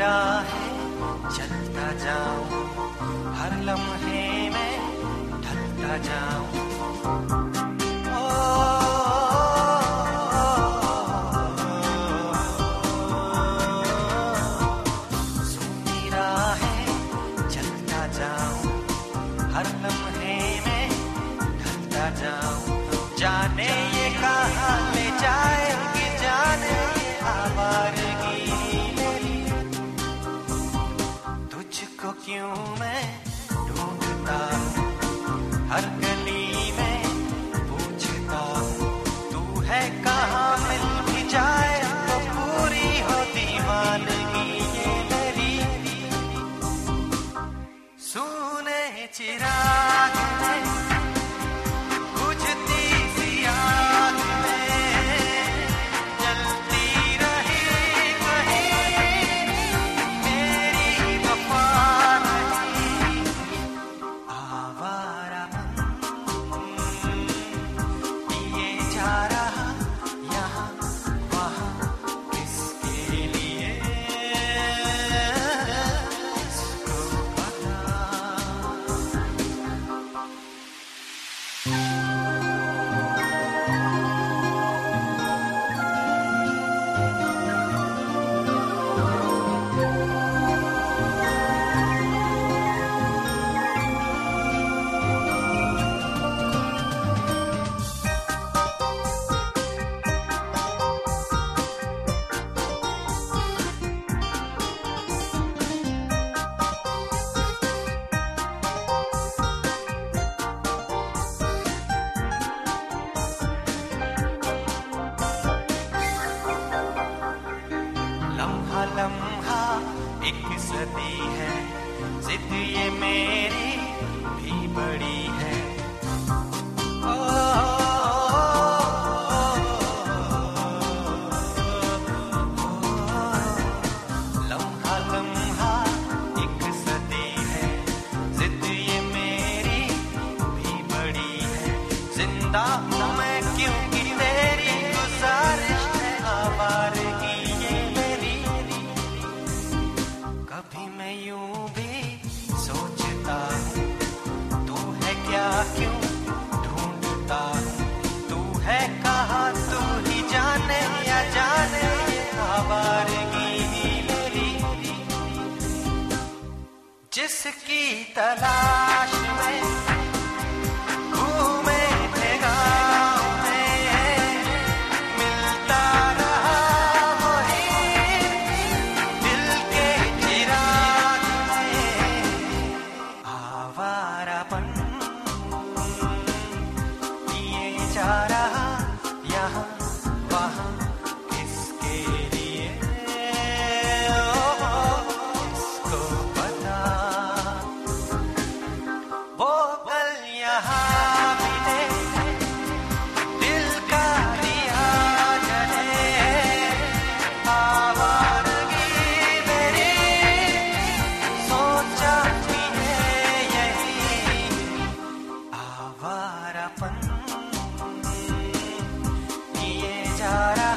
मेरा है चलता जाऊँ। हर लम्हे में ढलता जाऊँ। क्यों मैं ढूंढता, हर गली में पूछता, तू है कहाँ? मिल भी जाए तो पूरी हो दीवानगी ये मेरी सुने चिरा जिद ये मेरी भी बड़ी है। किसकी तलाश में Dada.